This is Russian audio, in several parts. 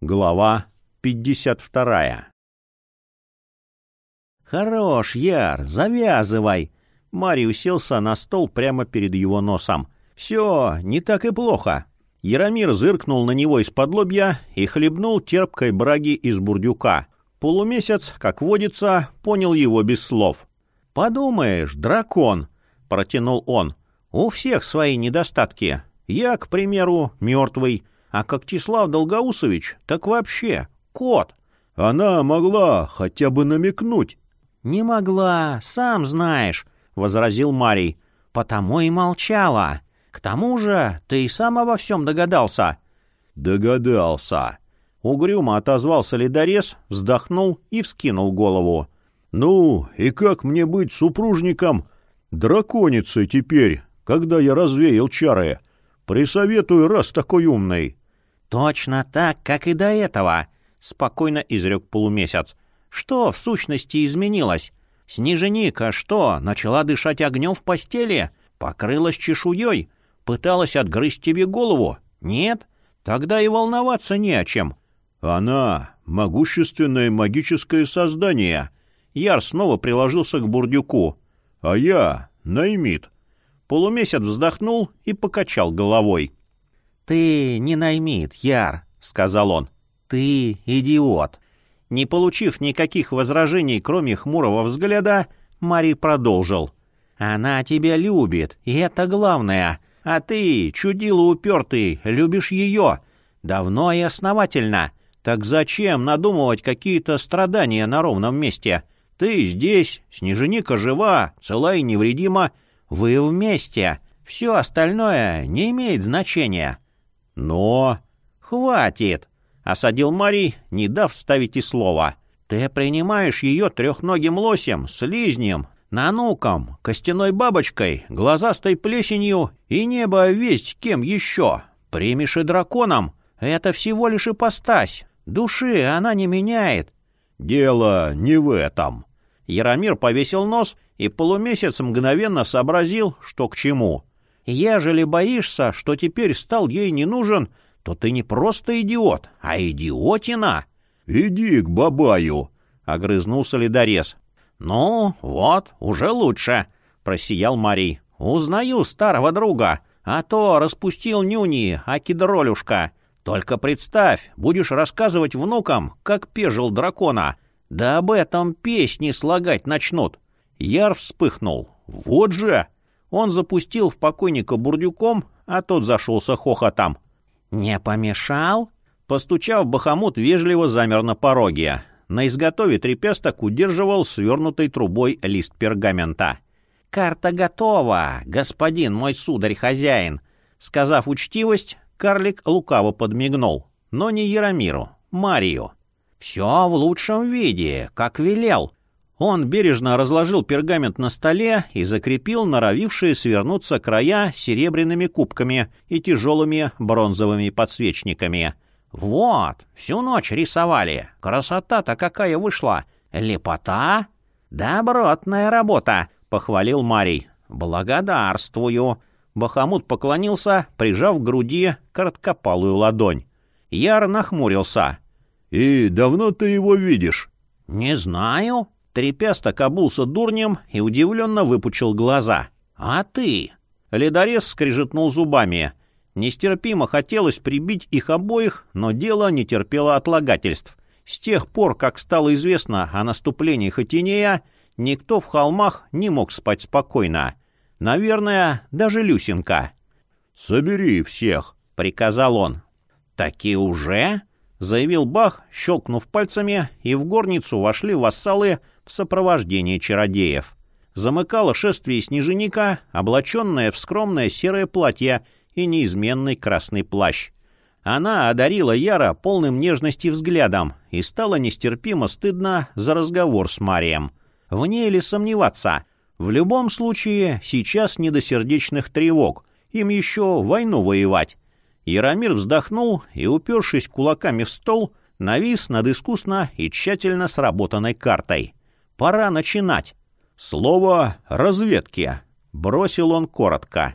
Глава 52 «Хорош, Яр, завязывай!» Марий уселся на стол прямо перед его носом. «Все, не так и плохо». Яромир зыркнул на него из-под лобья и хлебнул терпкой браги из бурдюка. Полумесяц, как водится, понял его без слов. «Подумаешь, дракон!» — протянул он. «У всех свои недостатки. Я, к примеру, мертвый, а Когтислав Долгоусович так вообще кот». «Она могла хотя бы намекнуть». «Не могла, сам знаешь», — возразил Марий. «Потому и молчала. К тому же ты и сам обо всем догадался». «Догадался». Угрюмо отозвался ледорез, вздохнул и вскинул голову. «Ну, и как мне быть супружником драконицей теперь, когда я развеял чары? Присоветую, раз такой умный». «Точно так, как и до этого», — спокойно изрек полумесяц. «Что, в сущности, изменилось? Снеженика что, начала дышать огнем в постели? Покрылась чешуей? Пыталась отгрызть тебе голову? Нет? Тогда и волноваться не о чем». «Она — могущественное магическое создание». Яр снова приложился к бурдюку. «А я — наймит». Полумесяц вздохнул и покачал головой. «Ты не наймит, Яр», — сказал он. «Ты идиот». Не получив никаких возражений, кроме хмурого взгляда, Мари продолжил. «Она тебя любит, и это главное. А ты, чудило упертый, любишь ее. Давно и основательно. Так зачем надумывать какие-то страдания на ровном месте? Ты здесь, Снеженика жива, цела и невредима. Вы вместе. Все остальное не имеет значения». «Но...» «Хватит!» — осадил Марий, не дав вставить и слова. «Ты принимаешь ее трехногим лосем, слизнем, нануком, костяной бабочкой, глазастой плесенью и небо весть кем еще. Примешь и драконом. Это всего лишь ипостась. Души она не меняет». «Дело не в этом». Яромир повесил нос, и полумесяц мгновенно сообразил, что к чему. «Ежели боишься, что теперь стал ей не нужен, то ты не просто идиот, а идиотина». «Иди к бабаю», — огрызнулся ледорез. «Ну, вот, уже лучше», — просиял Марий. «Узнаю старого друга, а то распустил нюни, акидролюшка. Только представь, будешь рассказывать внукам, как пежил дракона. Да об этом песни слагать начнут». Яр вспыхнул. «Вот же!» Он запустил в покойника бурдюком, а тот зашелся хохотом. «Не помешал?» Постучав, Бахамут вежливо замер на пороге. На изготове трепесток удерживал свернутой трубой лист пергамента. «Карта готова, господин мой сударь-хозяин!» Сказав учтивость, карлик лукаво подмигнул. Но не Яромиру, Марию. «Все в лучшем виде, как велел. Он бережно разложил пергамент на столе и закрепил норовившие свернуться края серебряными кубками и тяжелыми бронзовыми подсвечниками. «Вот, всю ночь рисовали. Красота-то какая вышла! Лепота!» «Добротная работа!» — похвалил Марий. «Благодарствую!» Бахамут поклонился, прижав к груди короткопалую ладонь. Яр нахмурился. «И давно ты его видишь?» «Не знаю», Трепясток обулся дурнем и удивленно выпучил глаза. «А ты?» Ледорез скрижетнул зубами. Нестерпимо хотелось прибить их обоих, но дело не терпело отлагательств. С тех пор, как стало известно о наступлении Хатинея, никто в холмах не мог спать спокойно. Наверное, даже Люсенка. «Собери всех», — приказал он. «Таки уже?» — заявил Бах, щелкнув пальцами, и в горницу вошли вассалы в сопровождении чародеев. Замыкало шествие снеженика, облаченное в скромное серое платье и неизменный красный плащ. Она одарила Яра полным нежности взглядом и стало нестерпимо стыдно за разговор с Марием. В ней ли сомневаться? В любом случае, сейчас не до сердечных тревог, им еще войну воевать. Яромир вздохнул и, упершись кулаками в стол, навис над искусно и тщательно сработанной картой. Пора начинать. Слово «разведки», — бросил он коротко.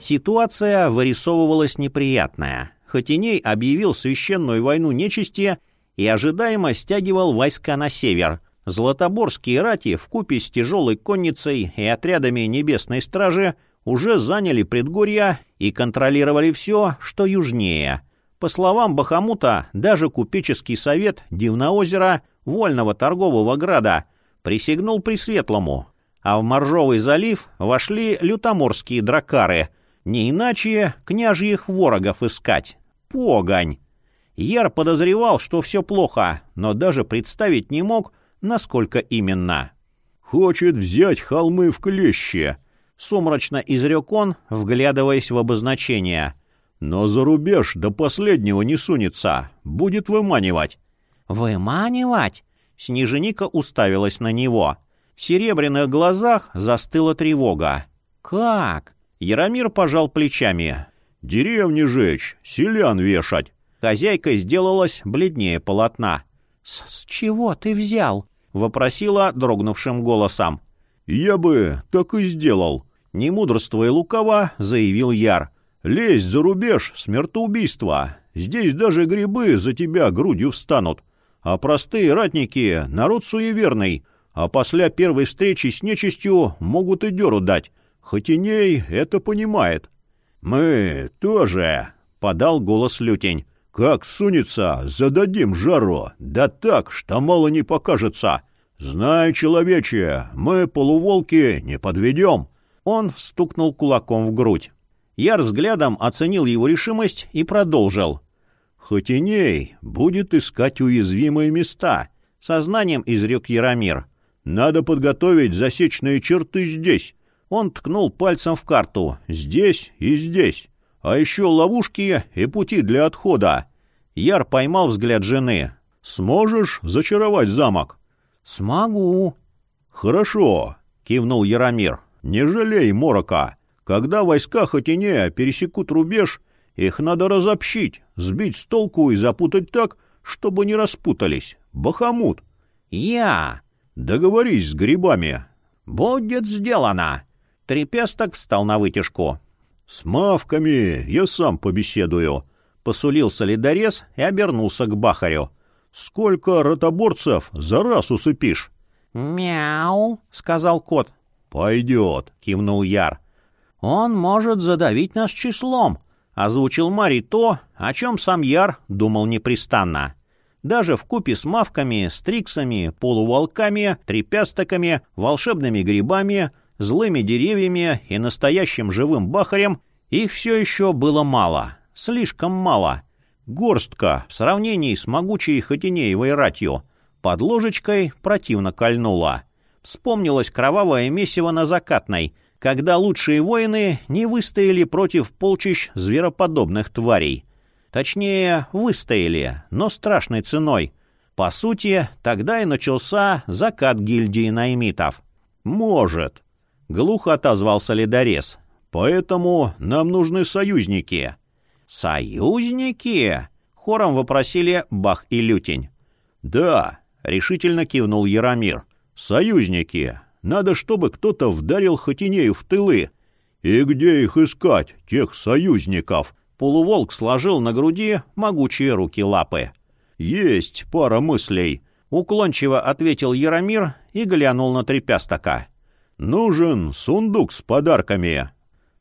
Ситуация вырисовывалась неприятная. Хотиней объявил священную войну нечисти и ожидаемо стягивал войска на север. Златоборские рати в купе с тяжелой конницей и отрядами Небесной Стражи уже заняли предгорья и контролировали все, что южнее. По словам Бахамута, даже купеческий совет Дивноозера, вольного торгового града, присягнул Пресветлому, а в Моржовый залив вошли лютоморские дракары — не иначе княжьих ворогов искать. Погонь! Яр подозревал, что все плохо, но даже представить не мог, насколько именно. «Хочет взять холмы в клещи», — сумрачно изрек он, вглядываясь в обозначение. «Но за рубеж до последнего не сунется, будет выманивать». «Выманивать?» — Снеженика уставилась на него. В серебряных глазах застыла тревога. «Как?» Яромир пожал плечами. «Деревни жечь, селян вешать». Хозяйка сделалась бледнее полотна. «С, «С чего ты взял?» — вопросила дрогнувшим голосом. «Я бы так и сделал», — не мудрствуя лукаво, заявил Яр. «Лезь за рубеж, смертоубийство. Здесь даже грибы за тебя грудью встанут. А простые ратники — народ суеверный, а после первой встречи с нечистью могут и дёру дать. Хотиней это понимает. «Мы тоже», — подал голос Лютень. «Как сунется, зададим жару, да так, что мало не покажется. Знай, человече, мы, полуволки, не подведем». Он стукнул кулаком в грудь. Я взглядом оценил его решимость и продолжил. «Хотиней будет искать уязвимые места», — сознанием изрек Яромир. «Надо подготовить засечные черты здесь, он ткнул пальцем в карту. «Здесь и здесь. А еще ловушки и пути для отхода». Яр поймал взгляд жены. «Сможешь зачаровать замок?» «Смогу». «Хорошо», — кивнул Яромир. «Не жалей морока. Когда войска Хотинея пересекут рубеж, их надо разобщить, сбить с толку и запутать так, чтобы не распутались. Бахамут». «Я». «Договорись с грибами». «Будет сделано». Трепесток встал на вытяжку. «С мавками я сам побеседую», — посулил солидарез и обернулся к Бахарю. «Сколько ротоборцев за раз усыпишь?» «Мяу», — сказал кот. «Пойдет», — кивнул Яр. «Он может задавить нас числом», — озвучил Мари то, о чем сам Яр думал непрестанно. Даже в купе с мавками, стриксами, полуволками, трепястоками, волшебными грибами злыми деревьями и настоящим живым бахарем, их все еще было мало, слишком мало. Горстка в сравнении с могучей Хотинеевой ратью. Под ложечкой противно кольнула. Вспомнилось кровавое месиво на закатной, когда лучшие воины не выстояли против полчищ звероподобных тварей. Точнее, выстояли, но страшной ценой. По сути, тогда и начался закат гильдии наймитов. «Может», Глухо отозвался ледорез. «Поэтому нам нужны союзники». «Союзники?» — хором вопросили Бах и Лютень. «Да», — решительно кивнул Яромир. «Союзники. Надо, чтобы кто-то вдарил Хотинею в тылы. И где их искать, тех союзников?» Полуволк сложил на груди могучие руки-лапы. «Есть пара мыслей», — уклончиво ответил Яромир и глянул на трепястока. «Нужен сундук с подарками».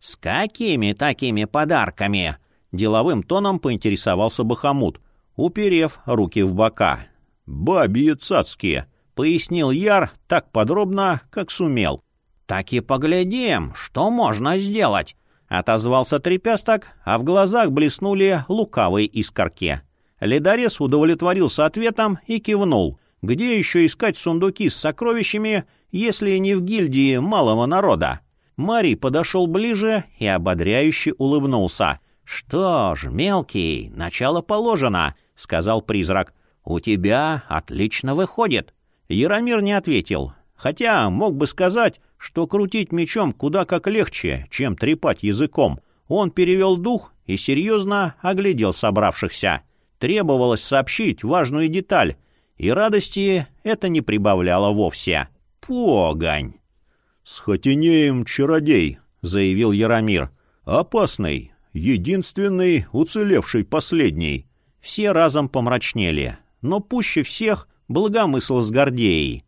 «С какими такими подарками?» — деловым тоном поинтересовался Бахамут, уперев руки в бока. «Бабьи цацкие», — пояснил Яр так подробно, как сумел. «Так и поглядим, что можно сделать», — отозвался трепясток, а в глазах блеснули лукавые искорки. Ледорез удовлетворился ответом и кивнул. Где еще искать сундуки с сокровищами, если не в гильдии малого народа? Марий подошел ближе и ободряюще улыбнулся. «Что ж, мелкий, начало положено», — сказал призрак. «У тебя отлично выходит». Яромир не ответил, хотя мог бы сказать, что крутить мечом куда как легче, чем трепать языком. Он перевел дух и серьезно оглядел собравшихся. Требовалось сообщить важную деталь — и радости это не прибавляло вовсе. Погонь! — С Хотинеем чародей, — заявил Яромир. — Опасный, единственный, уцелевший последний. Все разом помрачнели, но пуще всех благомысл с Гордеей.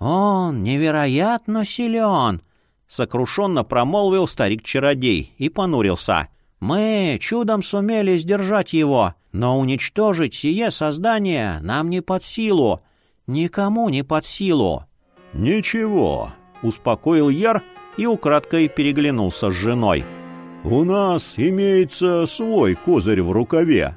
«Он невероятно силен!» — сокрушенно промолвил старик-чародей и понурился. «Мы чудом сумели сдержать его, но уничтожить сие создание нам не под силу, никому не под силу». «Ничего», — успокоил Яр и украдкой переглянулся с женой. «У нас имеется свой козырь в рукаве».